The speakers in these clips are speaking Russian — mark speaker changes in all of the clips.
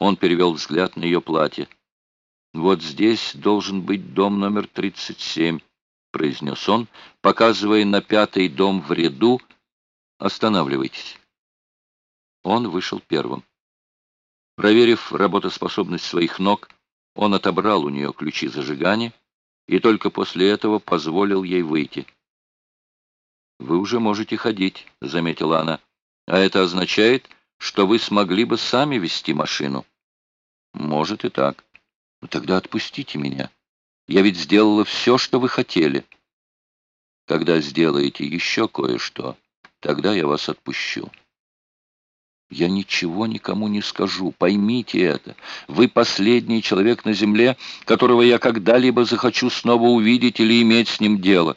Speaker 1: Он перевел взгляд на ее платье. «Вот здесь должен быть дом номер 37», — произнес он, показывая на пятый дом в ряду. «Останавливайтесь». Он вышел первым. Проверив работоспособность своих ног, он отобрал у нее ключи зажигания и только после этого позволил ей выйти. «Вы уже можете ходить», — заметила она. «А это означает, что вы смогли бы сами вести машину». «Может и так. Но тогда отпустите меня. Я ведь сделала все, что вы хотели». «Когда сделаете еще кое-что, тогда я вас отпущу». Я ничего никому не скажу, поймите это. Вы последний человек на земле, которого я когда-либо захочу снова увидеть или иметь с ним дело.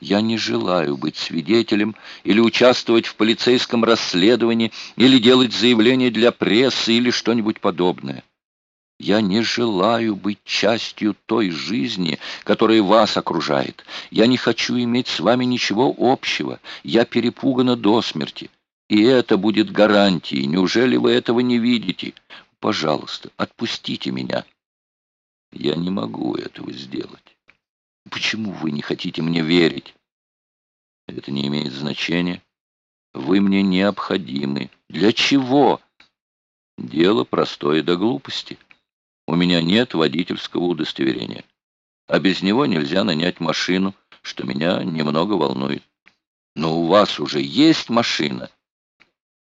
Speaker 1: Я не желаю быть свидетелем или участвовать в полицейском расследовании, или делать заявление для прессы или что-нибудь подобное. Я не желаю быть частью той жизни, которая вас окружает. Я не хочу иметь с вами ничего общего. Я перепугана до смерти. И это будет гарантией. Неужели вы этого не видите? Пожалуйста, отпустите меня. Я не могу этого сделать. Почему вы не хотите мне верить? Это не имеет значения. Вы мне необходимы. Для чего? Дело простое до глупости. У меня нет водительского удостоверения. А без него нельзя нанять машину, что меня немного волнует. Но у вас уже есть машина.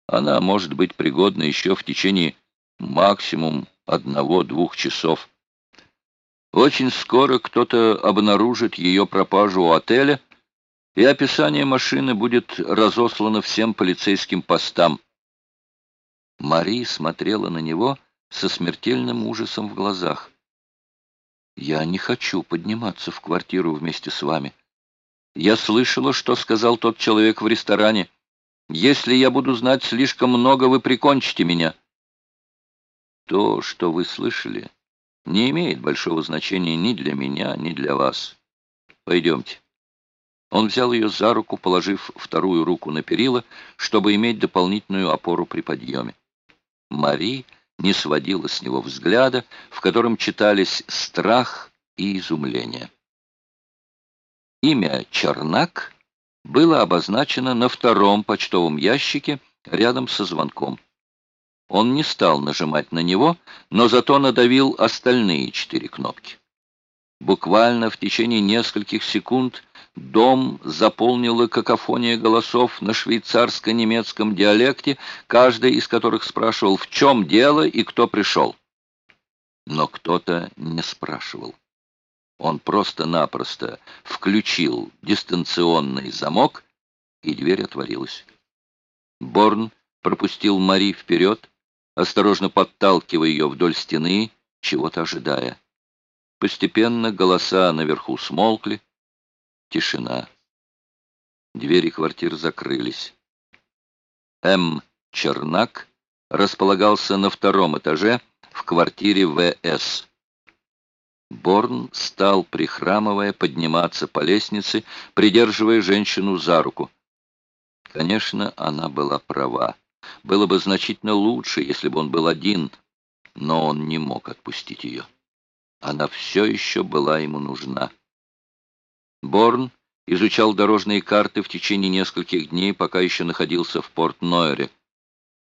Speaker 1: Она может быть пригодна еще в течение максимум одного-двух часов. Очень скоро кто-то обнаружит ее пропажу у отеля, и описание машины будет разослано всем полицейским постам. Мари смотрела на него со смертельным ужасом в глазах. «Я не хочу подниматься в квартиру вместе с вами. Я слышала, что сказал тот человек в ресторане. Если я буду знать слишком много, вы прикончите меня». То, что вы слышали, не имеет большого значения ни для меня, ни для вас. Пойдемте. Он взял ее за руку, положив вторую руку на перила, чтобы иметь дополнительную опору при подъеме. Мари не сводила с него взгляда, в котором читались страх и изумление. Имя Чернак было обозначено на втором почтовом ящике рядом со звонком. Он не стал нажимать на него, но зато надавил остальные четыре кнопки. Буквально в течение нескольких секунд дом заполнила какофония голосов на швейцарско-немецком диалекте, каждый из которых спрашивал, в чем дело и кто пришел. Но кто-то не спрашивал. Он просто-напросто включил дистанционный замок, и дверь отворилась. Борн пропустил Мари вперед, осторожно подталкивая ее вдоль стены, чего-то ожидая. Постепенно голоса наверху смолкли. Тишина. Двери квартир закрылись. М. Чернак располагался на втором этаже в квартире В.С. Борн стал, прихрамывая, подниматься по лестнице, придерживая женщину за руку. Конечно, она была права. Было бы значительно лучше, если бы он был один, но он не мог отпустить ее. Она все еще была ему нужна. Борн изучал дорожные карты в течение нескольких дней, пока еще находился в Порт-Нойре.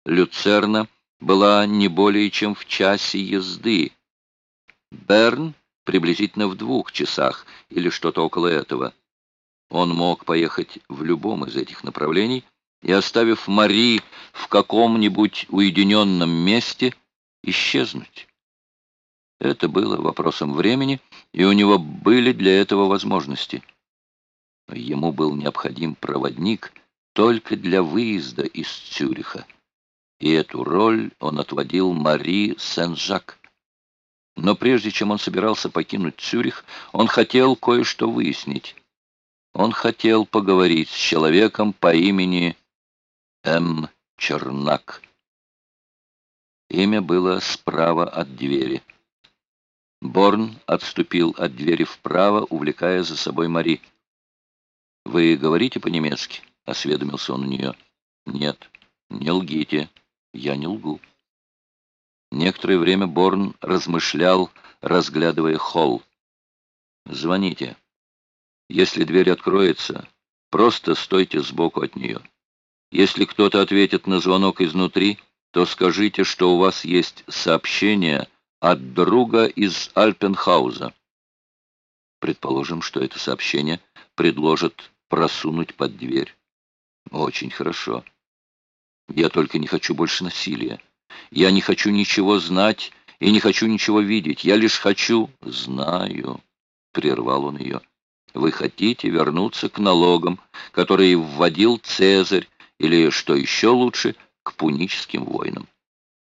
Speaker 1: Люцерна была не более чем в часе езды. Берн приблизительно в двух часах или что-то около этого. Он мог поехать в любом из этих направлений и, оставив Мари в каком-нибудь уединенном месте, исчезнуть. Это было вопросом времени, и у него были для этого возможности. ему был необходим проводник только для выезда из Цюриха, и эту роль он отводил Мари Сен-Жак. Но прежде чем он собирался покинуть Цюрих, он хотел кое-что выяснить. Он хотел поговорить с человеком по имени М. Чернак. Имя было справа от двери. Борн отступил от двери вправо, увлекая за собой Мари. «Вы говорите по-немецки?» — осведомился он у нее. «Нет, не лгите. Я не лгу». Некоторое время Борн размышлял, разглядывая холл. «Звоните. Если дверь откроется, просто стойте сбоку от нее. Если кто-то ответит на звонок изнутри, то скажите, что у вас есть сообщение от друга из Альпенхауза. Предположим, что это сообщение предложат просунуть под дверь. Очень хорошо. Я только не хочу больше насилия. Я не хочу ничего знать и не хочу ничего видеть. Я лишь хочу... Знаю, — прервал он ее. Вы хотите вернуться к налогам, которые вводил Цезарь, или, что еще лучше, к пуническим войнам.